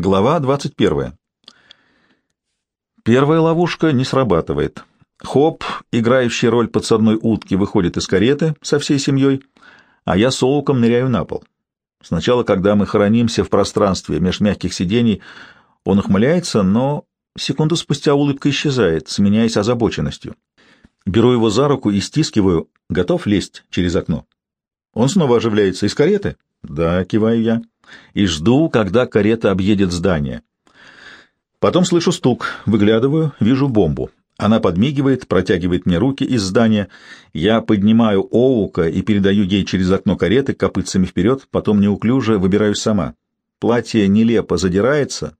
Глава 21. Первая ловушка не срабатывает. Хоп, играющий роль подсадной утки, выходит из кареты со всей семьей, а я с Оуком ныряю на пол. Сначала, когда мы хоронимся в пространстве меж мягких сидений, он ухмыляется, но секунду спустя улыбка исчезает, сменяясь озабоченностью. Беру его за руку и стискиваю, готов лезть через окно. Он снова оживляется. Из кареты? Да, киваю я и жду, когда карета объедет здание. Потом слышу стук, выглядываю, вижу бомбу. Она подмигивает, протягивает мне руки из здания. Я поднимаю Оука и передаю ей через окно кареты копытцами вперед, потом неуклюже выбираюсь сама. Платье нелепо задирается,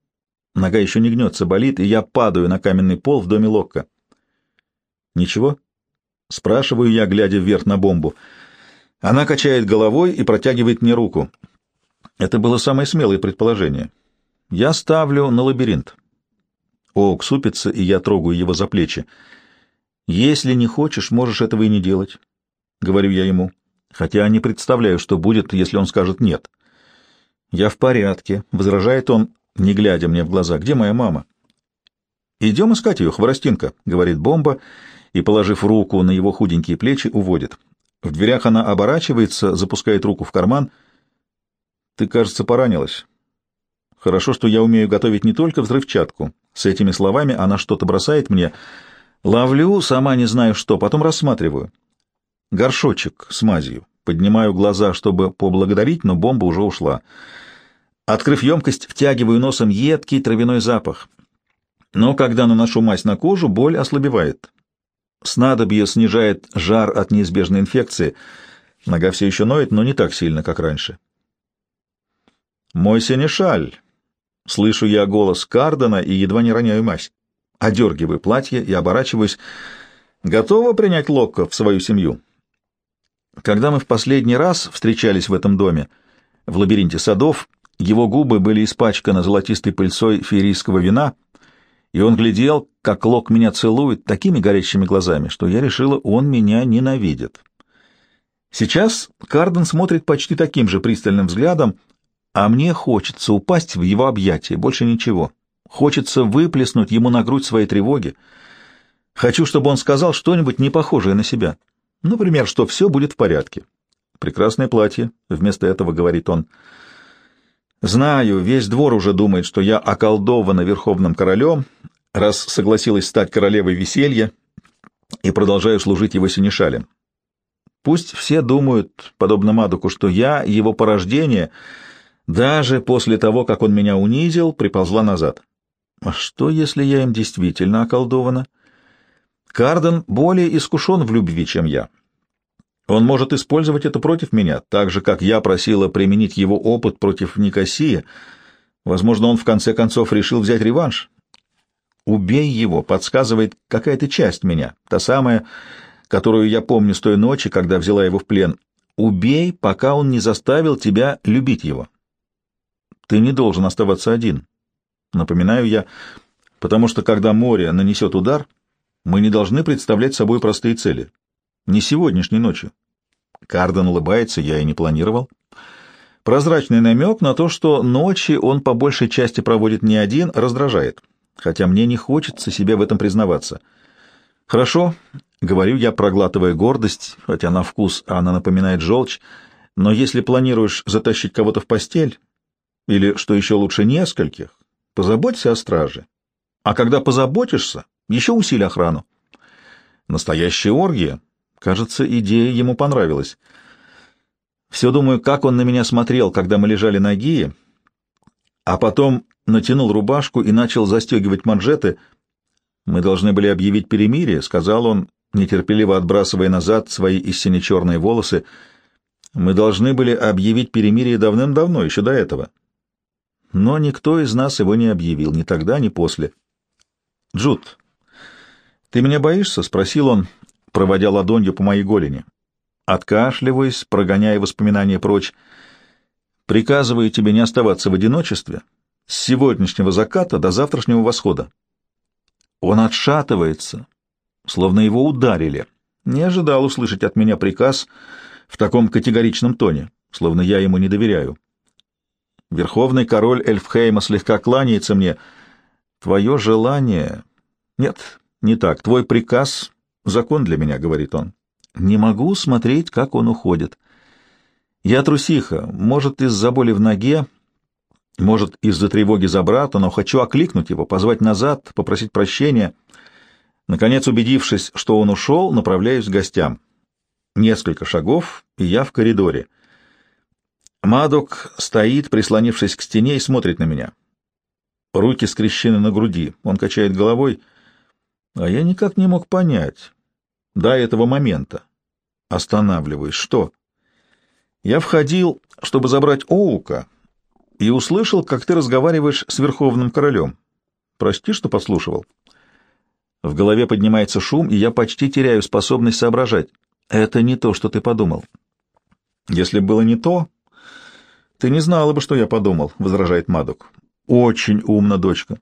нога еще не гнется, болит, и я падаю на каменный пол в доме Локка. «Ничего?» — спрашиваю я, глядя вверх на бомбу. Она качает головой и протягивает мне руку. Это было самое смелое предположение. Я ставлю на лабиринт. Оук супится, и я трогаю его за плечи. «Если не хочешь, можешь этого и не делать», — говорю я ему, хотя не представляю, что будет, если он скажет «нет». «Я в порядке», — возражает он, не глядя мне в глаза. «Где моя мама?» «Идем искать ее, хворостинка», — говорит Бомба, и, положив руку на его худенькие плечи, уводит. В дверях она оборачивается, запускает руку в карман — ты, кажется, поранилась. Хорошо, что я умею готовить не только взрывчатку. С этими словами она что-то бросает мне. Ловлю, сама не знаю что, потом рассматриваю. Горшочек с мазью. Поднимаю глаза, чтобы поблагодарить, но бомба уже ушла. Открыв емкость, втягиваю носом едкий травяной запах. Но когда наношу мазь на кожу, боль ослабевает. Снадобье снижает жар от неизбежной инфекции. Нога все еще ноет, но не так сильно, как раньше. «Мой сенешаль!» Слышу я голос Кардена и едва не роняю мазь. Одергиваю платье и оборачиваюсь. Готова принять Локко в свою семью? Когда мы в последний раз встречались в этом доме, в лабиринте садов, его губы были испачканы золотистой пыльцой феерийского вина, и он глядел, как Лок меня целует такими горящими глазами, что я решила, он меня ненавидит. Сейчас Карден смотрит почти таким же пристальным взглядом, а мне хочется упасть в его объятия, больше ничего. Хочется выплеснуть ему на грудь свои тревоги. Хочу, чтобы он сказал что-нибудь не похожее на себя. Например, что все будет в порядке. Прекрасное платье, вместо этого говорит он. Знаю, весь двор уже думает, что я околдована верховным королем, раз согласилась стать королевой веселья и продолжаю служить его синешалем. Пусть все думают, подобно Мадуку, что я его порождение — даже после того, как он меня унизил, приползла назад. А что, если я им действительно околдована? Карден более искушен в любви, чем я. Он может использовать это против меня, так же, как я просила применить его опыт против Никосии. Возможно, он в конце концов решил взять реванш. «Убей его», — подсказывает какая-то часть меня, та самая, которую я помню с той ночи, когда взяла его в плен. «Убей, пока он не заставил тебя любить его». Ты не должен оставаться один. Напоминаю я, потому что когда море нанесет удар, мы не должны представлять собой простые цели. Не сегодняшней ночью. Карден улыбается, я и не планировал. Прозрачный намек на то, что ночи он по большей части проводит не один, раздражает, хотя мне не хочется себе в этом признаваться. «Хорошо», — говорю я, проглатывая гордость, хотя на вкус она напоминает желчь, «но если планируешь затащить кого-то в постель, или, что еще лучше, нескольких, позаботься о страже. А когда позаботишься, еще усили охрану. Настоящая оргия. Кажется, идея ему понравилась. Все думаю, как он на меня смотрел, когда мы лежали на гии, а потом натянул рубашку и начал застегивать манжеты. «Мы должны были объявить перемирие», — сказал он, нетерпеливо отбрасывая назад свои истинно черные волосы. «Мы должны были объявить перемирие давным-давно, еще до этого но никто из нас его не объявил, ни тогда, ни после. «Джуд, ты меня боишься?» — спросил он, проводя ладонью по моей голени. Откашливаясь, прогоняя воспоминания прочь, «приказываю тебе не оставаться в одиночестве с сегодняшнего заката до завтрашнего восхода». Он отшатывается, словно его ударили. Не ожидал услышать от меня приказ в таком категоричном тоне, словно я ему не доверяю. Верховный король Эльфхейма слегка кланяется мне. Твое желание... Нет, не так. Твой приказ — закон для меня, — говорит он. Не могу смотреть, как он уходит. Я трусиха, может, из-за боли в ноге, может, из-за тревоги за брата, но хочу окликнуть его, позвать назад, попросить прощения. Наконец, убедившись, что он ушел, направляюсь к гостям. Несколько шагов, и я в коридоре. Мадок стоит, прислонившись к стене, и смотрит на меня. Руки скрещены на груди. Он качает головой. А я никак не мог понять. До этого момента. Останавливаюсь. Что? Я входил, чтобы забрать Оука, и услышал, как ты разговариваешь с Верховным Королем. Прости, что послушивал. В голове поднимается шум, и я почти теряю способность соображать. Это не то, что ты подумал. Если было не то, ты не знала бы, что я подумал, — возражает Мадок. Очень умно, дочка.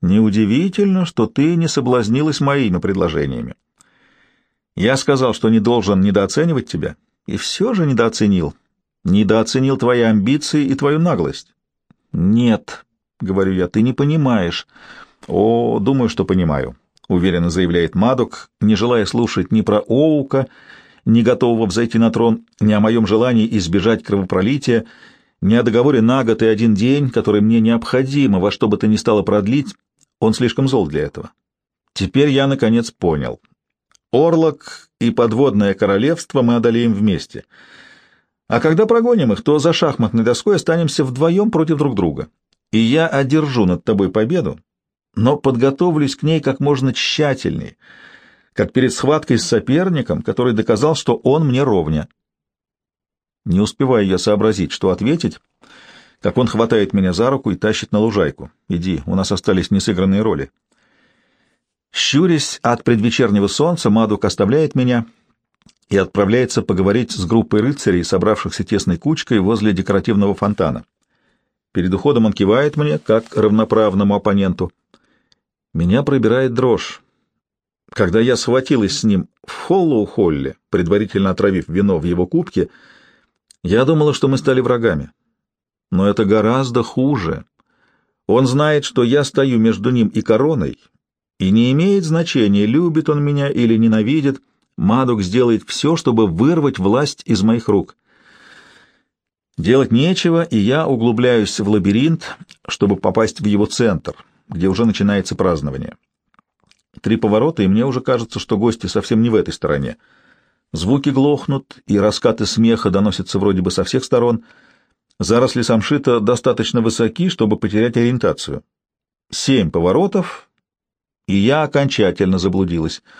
Неудивительно, что ты не соблазнилась моими предложениями. Я сказал, что не должен недооценивать тебя, и все же недооценил. Недооценил твои амбиции и твою наглость. Нет, — говорю я, — ты не понимаешь. О, думаю, что понимаю, — уверенно заявляет Мадок, не желая слушать ни про Оука, ни готового взойти на трон, ни о моем желании избежать кровопролития, ни о договоре на год и один день, который мне необходимо во что бы то ни стало продлить, он слишком зол для этого. Теперь я, наконец, понял. Орлок и подводное королевство мы одолеем вместе — а когда прогоним их, то за шахматной доской останемся вдвоем против друг друга. И я одержу над тобой победу, но подготовлюсь к ней как можно тщательнее, как перед схваткой с соперником, который доказал, что он мне ровня. Не успеваю я сообразить, что ответить, как он хватает меня за руку и тащит на лужайку. Иди, у нас остались несыгранные роли. Щурясь от предвечернего солнца, Мадук оставляет меня — и отправляется поговорить с группой рыцарей, собравшихся тесной кучкой возле декоративного фонтана. Перед уходом он кивает мне, как равноправному оппоненту. Меня пробирает дрожь. Когда я схватилась с ним в Холлоу-Холле, предварительно отравив вино в его кубке, я думала, что мы стали врагами. Но это гораздо хуже. Он знает, что я стою между ним и короной, и не имеет значения, любит он меня или ненавидит, Мадок сделает все, чтобы вырвать власть из моих рук. Делать нечего, и я углубляюсь в лабиринт, чтобы попасть в его центр, где уже начинается празднование. Три поворота, и мне уже кажется, что гости совсем не в этой стороне. Звуки глохнут, и раскаты смеха доносятся вроде бы со всех сторон. Заросли самшита достаточно высоки, чтобы потерять ориентацию. Семь поворотов, и я окончательно заблудилась —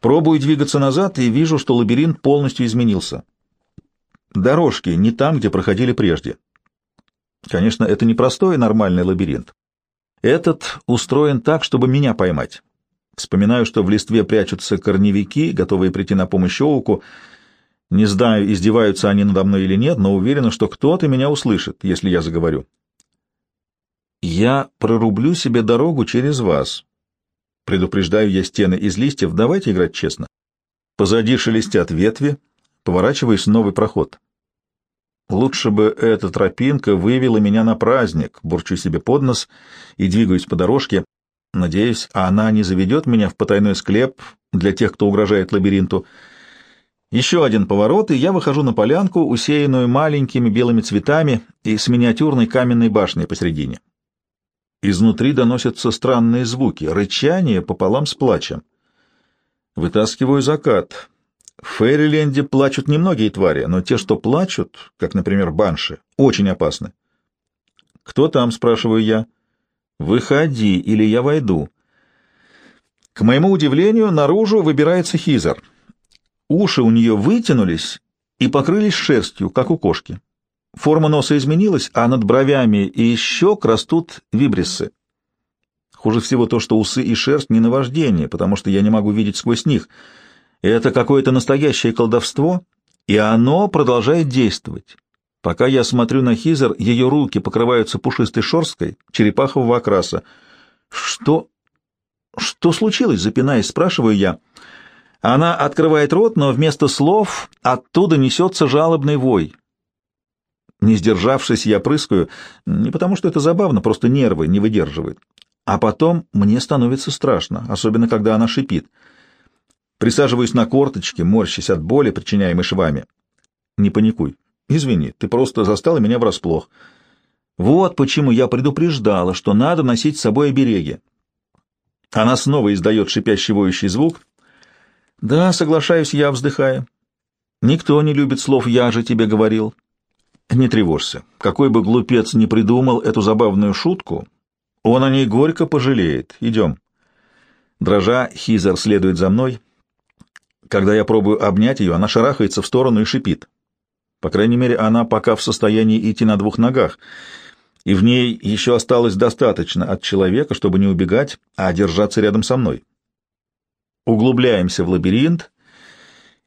Пробую двигаться назад и вижу, что лабиринт полностью изменился. Дорожки не там, где проходили прежде. Конечно, это не простой нормальный лабиринт. Этот устроен так, чтобы меня поймать. Вспоминаю, что в листве прячутся корневики, готовые прийти на помощь Оуку. Не знаю, издеваются они надо мной или нет, но уверена, что кто-то меня услышит, если я заговорю. Я прорублю себе дорогу через вас, Предупреждаю я стены из листьев, давайте играть честно. Позади шелестят ветви, поворачиваясь новый проход. Лучше бы эта тропинка вывела меня на праздник, бурчу себе под нос и двигаюсь по дорожке. Надеюсь, она не заведет меня в потайной склеп для тех, кто угрожает лабиринту. Еще один поворот, и я выхожу на полянку, усеянную маленькими белыми цветами и с миниатюрной каменной башней посередине. Изнутри доносятся странные звуки, рычание пополам с плачем. Вытаскиваю закат. В Фейриленде плачут немногие твари, но те, что плачут, как, например, банши, очень опасны. «Кто там?» — спрашиваю я. «Выходи, или я войду». К моему удивлению, наружу выбирается Хизер. Уши у нее вытянулись и покрылись шерстью, как у кошки. Форма носа изменилась, а над бровями и щек растут вибриссы. Хуже всего то, что усы и шерсть не наваждение, потому что я не могу видеть сквозь них. Это какое-то настоящее колдовство, и оно продолжает действовать. Пока я смотрю на Хизер, ее руки покрываются пушистой шерсткой черепахового окраса. «Что... что случилось?» — запинаясь, спрашиваю я. Она открывает рот, но вместо слов оттуда несется жалобный вой. Не сдержавшись, я прыскаю, не потому что это забавно, просто нервы не выдерживают. А потом мне становится страшно, особенно когда она шипит. Присаживаюсь на корточки, морщась от боли, причиняемой швами. Не паникуй. Извини, ты просто застала меня врасплох. Вот почему я предупреждала, что надо носить с собой обереги. Она снова издает шипящий воющий звук. Да, соглашаюсь я, вздыхая. Никто не любит слов «я же тебе говорил». Не тревожься. Какой бы глупец ни придумал эту забавную шутку, он о ней горько пожалеет. Идем. Дрожа, Хизер следует за мной. Когда я пробую обнять ее, она шарахается в сторону и шипит. По крайней мере, она пока в состоянии идти на двух ногах, и в ней еще осталось достаточно от человека, чтобы не убегать, а держаться рядом со мной. Углубляемся в лабиринт,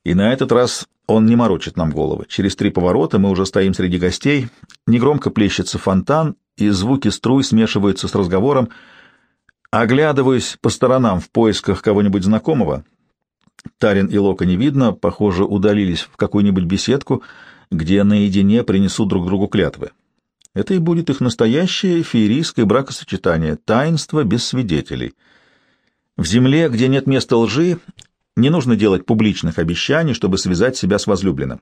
и на этот раз он не морочит нам головы. Через три поворота мы уже стоим среди гостей, негромко плещется фонтан, и звуки струй смешиваются с разговором. Оглядываюсь по сторонам в поисках кого-нибудь знакомого. Тарин и Лока не видно, похоже, удалились в какую-нибудь беседку, где наедине принесут друг другу клятвы. Это и будет их настоящее феерийское бракосочетание, таинство без свидетелей. В земле, где нет места лжи, не нужно делать публичных обещаний, чтобы связать себя с возлюбленным.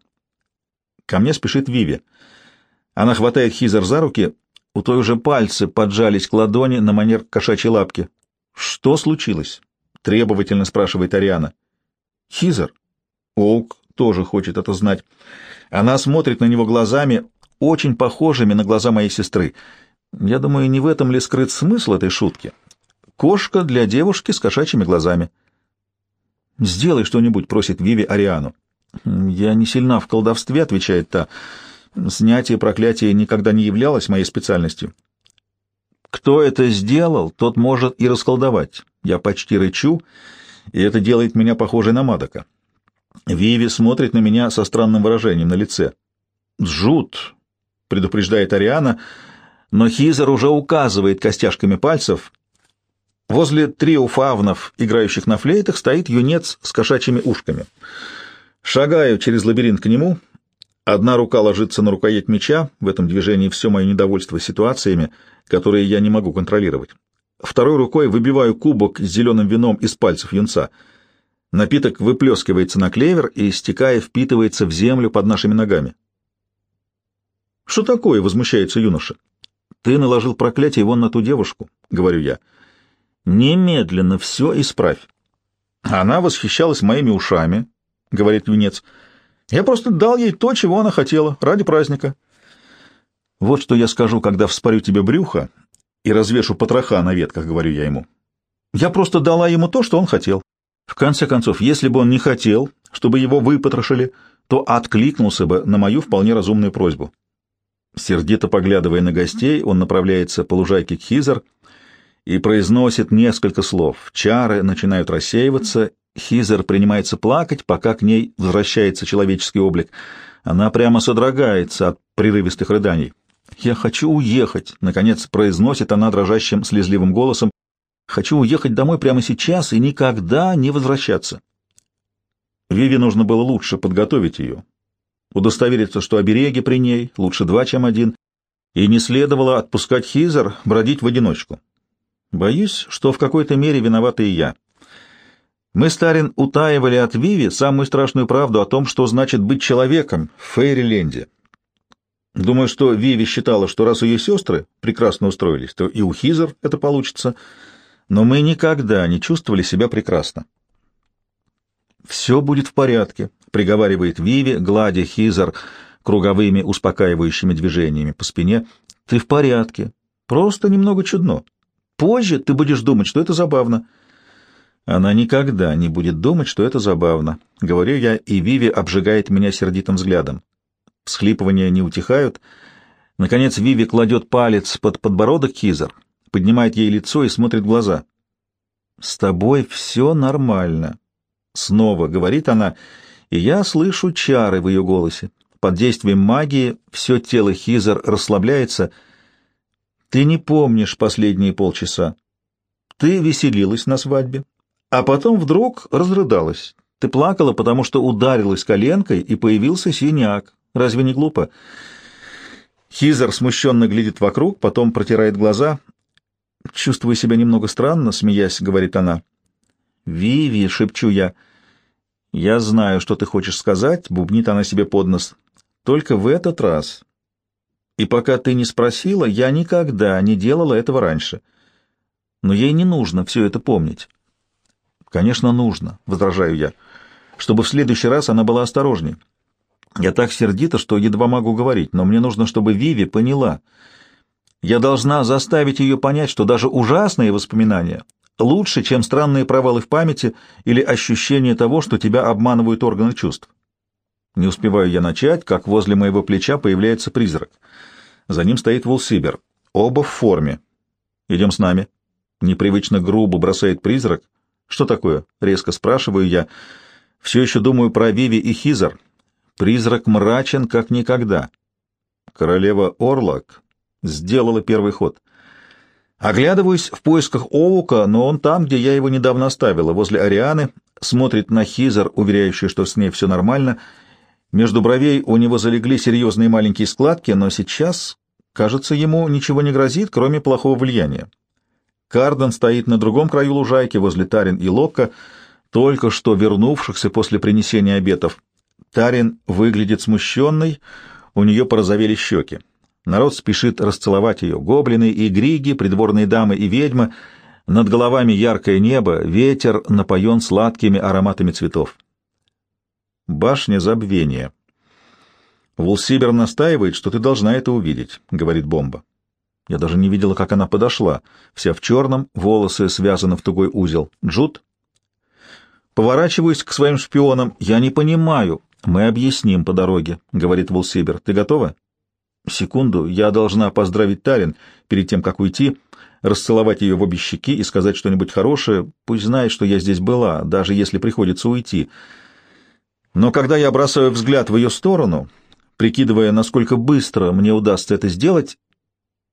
Ко мне спешит Виви. Она хватает Хизер за руки, у той уже пальцы поджались к ладони на манер кошачьей лапки. «Что случилось?» — требовательно спрашивает Ариана. «Хизер?» Оук тоже хочет это знать. Она смотрит на него глазами, очень похожими на глаза моей сестры. Я думаю, не в этом ли скрыт смысл этой шутки? Кошка для девушки с кошачьими глазами. «Сделай что-нибудь», — просит Виви Ариану. «Я не сильна в колдовстве», — отвечает та. «Снятие проклятия никогда не являлось моей специальностью». «Кто это сделал, тот может и расколдовать. Я почти рычу, и это делает меня похожей на Мадока». Виви смотрит на меня со странным выражением на лице. «Джут», — предупреждает Ариана, но Хизер уже указывает костяшками пальцев. Возле трио фавнов, играющих на флейтах, стоит юнец с кошачьими ушками. Шагаю через лабиринт к нему. Одна рука ложится на рукоять меча, в этом движении все мое недовольство ситуациями, которые я не могу контролировать. Второй рукой выбиваю кубок с зеленым вином из пальцев юнца. Напиток выплескивается на клевер и, стекая, впитывается в землю под нашими ногами. «Что такое?» — возмущается юноша. «Ты наложил проклятие вон на ту девушку», — говорю я. Немедленно все исправь. Она восхищалась моими ушами, — говорит юнец. Я просто дал ей то, чего она хотела, ради праздника. Вот что я скажу, когда вспорю тебе брюхо и развешу потроха на ветках, — говорю я ему. Я просто дала ему то, что он хотел. В конце концов, если бы он не хотел, чтобы его выпотрошили, то откликнулся бы на мою вполне разумную просьбу. Сердито поглядывая на гостей, он направляется по лужайке к Хизер — и произносит несколько слов. Чары начинают рассеиваться, Хизер принимается плакать, пока к ней возвращается человеческий облик. Она прямо содрогается от прерывистых рыданий. «Я хочу уехать», — наконец произносит она дрожащим слезливым голосом. «Хочу уехать домой прямо сейчас и никогда не возвращаться». Виви нужно было лучше подготовить ее, удостовериться, что обереги при ней, лучше два, чем один, и не следовало отпускать Хизер бродить в одиночку. Боюсь, что в какой-то мере виновата и я. Мы, Старин, утаивали от Виви самую страшную правду о том, что значит быть человеком в Фейриленде. Думаю, что Виви считала, что раз ее сестры прекрасно устроились, то и у Хизер это получится, но мы никогда не чувствовали себя прекрасно. «Все будет в порядке», — приговаривает Виви, гладя Хизер круговыми успокаивающими движениями по спине. «Ты в порядке. Просто немного чудно». Позже ты будешь думать, что это забавно. Она никогда не будет думать, что это забавно. Говорю я, и Виви обжигает меня сердитым взглядом. Всхлипывания не утихают. Наконец Виви кладет палец под подбородок Кизер, поднимает ей лицо и смотрит в глаза. «С тобой все нормально», — снова говорит она, и я слышу чары в ее голосе. Под действием магии все тело Хизер расслабляется — ты не помнишь последние полчаса. Ты веселилась на свадьбе, а потом вдруг разрыдалась. Ты плакала, потому что ударилась коленкой, и появился синяк. Разве не глупо? Хизер смущенно глядит вокруг, потом протирает глаза. «Чувствую себя немного странно», — смеясь, — говорит она. «Виви», — шепчу я. «Я знаю, что ты хочешь сказать», — бубнит она себе под нос. «Только в этот раз. И пока ты не спросила, я никогда не делала этого раньше. Но ей не нужно все это помнить». «Конечно, нужно», — возражаю я, — «чтобы в следующий раз она была осторожней». Я так сердита, что едва могу говорить, но мне нужно, чтобы Виви поняла. Я должна заставить ее понять, что даже ужасные воспоминания лучше, чем странные провалы в памяти или ощущение того, что тебя обманывают органы чувств. Не успеваю я начать, как возле моего плеча появляется призрак. За ним стоит Вулсибер. Оба в форме. «Идем с нами». Непривычно грубо бросает призрак. «Что такое?» — резко спрашиваю я. «Все еще думаю про Виви и Хизер». Призрак мрачен, как никогда. Королева Орлак сделала первый ход. Оглядываюсь в поисках Оука, но он там, где я его недавно оставила, возле Арианы, смотрит на Хизер, уверяющий, что с ней все нормально. Между бровей у него залегли серьезные маленькие складки, но сейчас, кажется, ему ничего не грозит, кроме плохого влияния. Карден стоит на другом краю лужайки, возле Тарин и Локка, только что вернувшихся после принесения обетов. Тарин выглядит смущенной, у нее порозовели щеки. Народ спешит расцеловать ее. Гоблины и григи, придворные дамы и ведьмы. Над головами яркое небо, ветер напоен сладкими ароматами цветов. Башня забвения. Вулсибер настаивает, что ты должна это увидеть, — говорит Бомба. Я даже не видела, как она подошла. Вся в черном, волосы связаны в тугой узел. Джуд? Поворачиваюсь к своим шпионам. Я не понимаю, «Мы объясним по дороге», — говорит Вулсибер. «Ты готова?» «Секунду. Я должна поздравить Тарин перед тем, как уйти, расцеловать ее в обе щеки и сказать что-нибудь хорошее. Пусть знает, что я здесь была, даже если приходится уйти. Но когда я бросаю взгляд в ее сторону, прикидывая, насколько быстро мне удастся это сделать,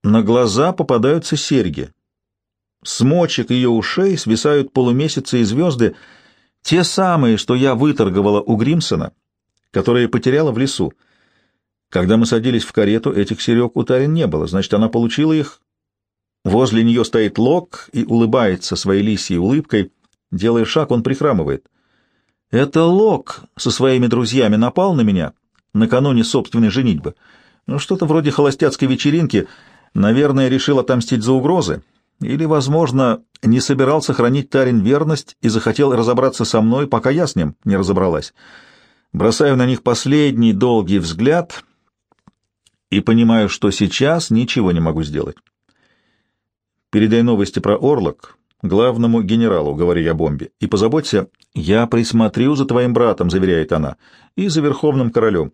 на глаза попадаются серьги. С мочек ее ушей свисают полумесяцы и звезды, те самые, что я выторговала у Гримсона — которые потеряла в лесу. Когда мы садились в карету, этих серег у Тарин не было, значит, она получила их. Возле нее стоит Лок и улыбается своей лисьей улыбкой. Делая шаг, он прихрамывает. Это Лок со своими друзьями напал на меня накануне собственной женитьбы. Ну, что-то вроде холостяцкой вечеринки. Наверное, решил отомстить за угрозы. Или, возможно, не собирался хранить Тарин верность и захотел разобраться со мной, пока я с ним не разобралась. Бросаю на них последний долгий взгляд и понимаю, что сейчас ничего не могу сделать. Передай новости про Орлок главному генералу, говорю я бомбе, и позаботься, я присмотрю за твоим братом, заверяет она, и за верховным королем.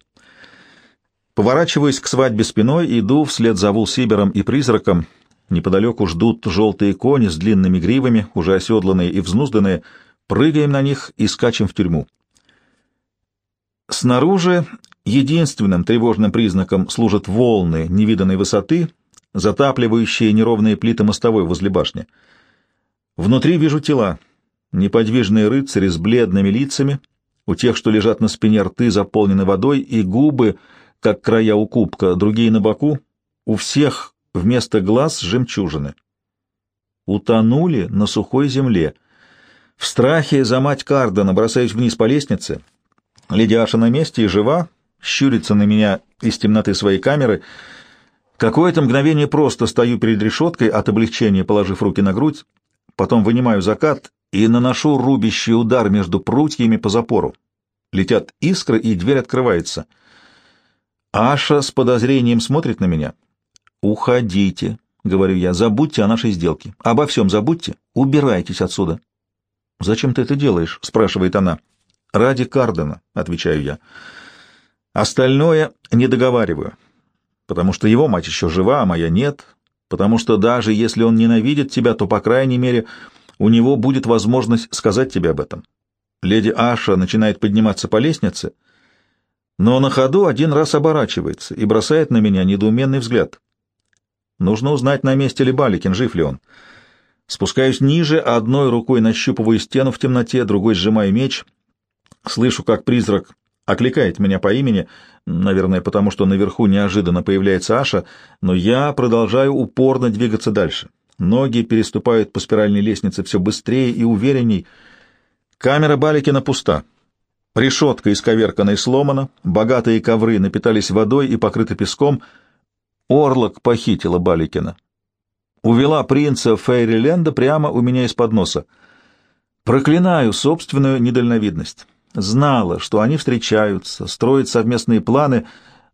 Поворачиваюсь к свадьбе спиной, иду вслед за Вулсибером и призраком. Неподалеку ждут желтые кони с длинными гривами, уже оседланные и взнузданные. Прыгаем на них и скачем в тюрьму. Снаружи единственным тревожным признаком служат волны невиданной высоты, затапливающие неровные плиты мостовой возле башни. Внутри вижу тела, неподвижные рыцари с бледными лицами, у тех, что лежат на спине, рты заполнены водой, и губы, как края у кубка, другие на боку, у всех вместо глаз жемчужины. Утонули на сухой земле. В страхе за мать Кардена бросаюсь вниз по лестнице — Леди Аша на месте и жива, щурится на меня из темноты своей камеры. Какое-то мгновение просто стою перед решеткой от облегчения, положив руки на грудь, потом вынимаю закат и наношу рубящий удар между прутьями по запору. Летят искры, и дверь открывается. Аша с подозрением смотрит на меня. «Уходите», — говорю я, — «забудьте о нашей сделке. Обо всем забудьте. Убирайтесь отсюда». «Зачем ты это делаешь?» — спрашивает она. Ради Кардена, отвечаю я. Остальное не договариваю, потому что его мать еще жива, а моя нет, потому что даже если он ненавидит тебя, то, по крайней мере, у него будет возможность сказать тебе об этом. Леди Аша начинает подниматься по лестнице, но на ходу один раз оборачивается и бросает на меня недоуменный взгляд. Нужно узнать, на месте ли Баликин, жив ли он. Спускаюсь ниже, одной рукой нащупываю стену в темноте, другой сжимаю меч — Слышу, как призрак окликает меня по имени, наверное, потому что наверху неожиданно появляется Аша, но я продолжаю упорно двигаться дальше. Ноги переступают по спиральной лестнице все быстрее и уверенней. Камера Баликина пуста. Решетка исковеркана и сломана, богатые ковры напитались водой и покрыты песком. Орлок похитила Баликина. Увела принца Фейриленда прямо у меня из-под носа. Проклинаю собственную недальновидность. Знала, что они встречаются, строят совместные планы,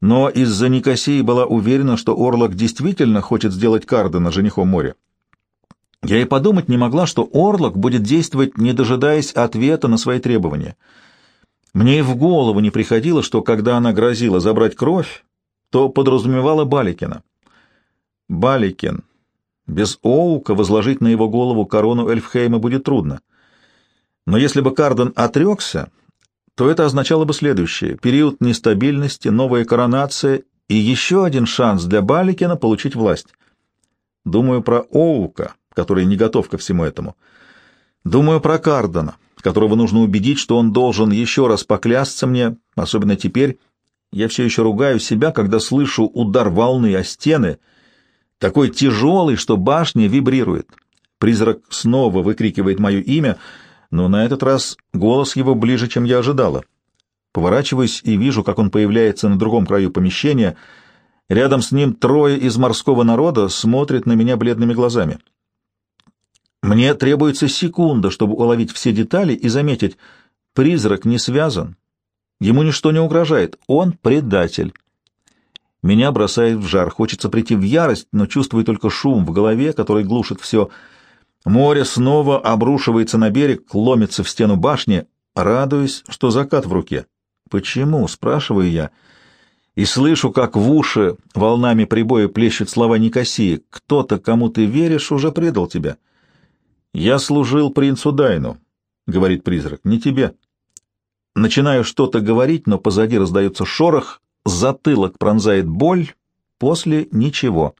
но из-за Никосии была уверена, что Орлок действительно хочет сделать Кардена женихом моря. Я и подумать не могла, что Орлок будет действовать, не дожидаясь ответа на свои требования — мне и в голову не приходило, что когда она грозила забрать кровь, то подразумевала Баликина. Баликин. Без Оука возложить на его голову корону Эльфхейма будет трудно. Но если бы Карден отрекся, то это означало бы следующее — период нестабильности, новая коронация и еще один шанс для Баликина получить власть. Думаю про Оука, который не готов ко всему этому. Думаю про Кардена, которого нужно убедить, что он должен еще раз поклясться мне, особенно теперь. Я все еще ругаю себя, когда слышу удар волны о стены, такой тяжелый, что башня вибрирует. Призрак снова выкрикивает мое имя, но на этот раз голос его ближе, чем я ожидала. Поворачиваюсь и вижу, как он появляется на другом краю помещения. Рядом с ним трое из морского народа смотрят на меня бледными глазами. Мне требуется секунда, чтобы уловить все детали и заметить, призрак не связан, ему ничто не угрожает, он предатель. Меня бросает в жар, хочется прийти в ярость, но чувствую только шум в голове, который глушит все. Море снова обрушивается на берег, ломится в стену башни, радуясь, что закат в руке. «Почему?» — спрашиваю я. И слышу, как в уши волнами прибоя плещут слова Никосии. «Кто-то, кому ты веришь, уже предал тебя». «Я служил принцу Дайну», — говорит призрак, — «не тебе». Начинаю что-то говорить, но позади раздается шорох, затылок пронзает боль, после — ничего.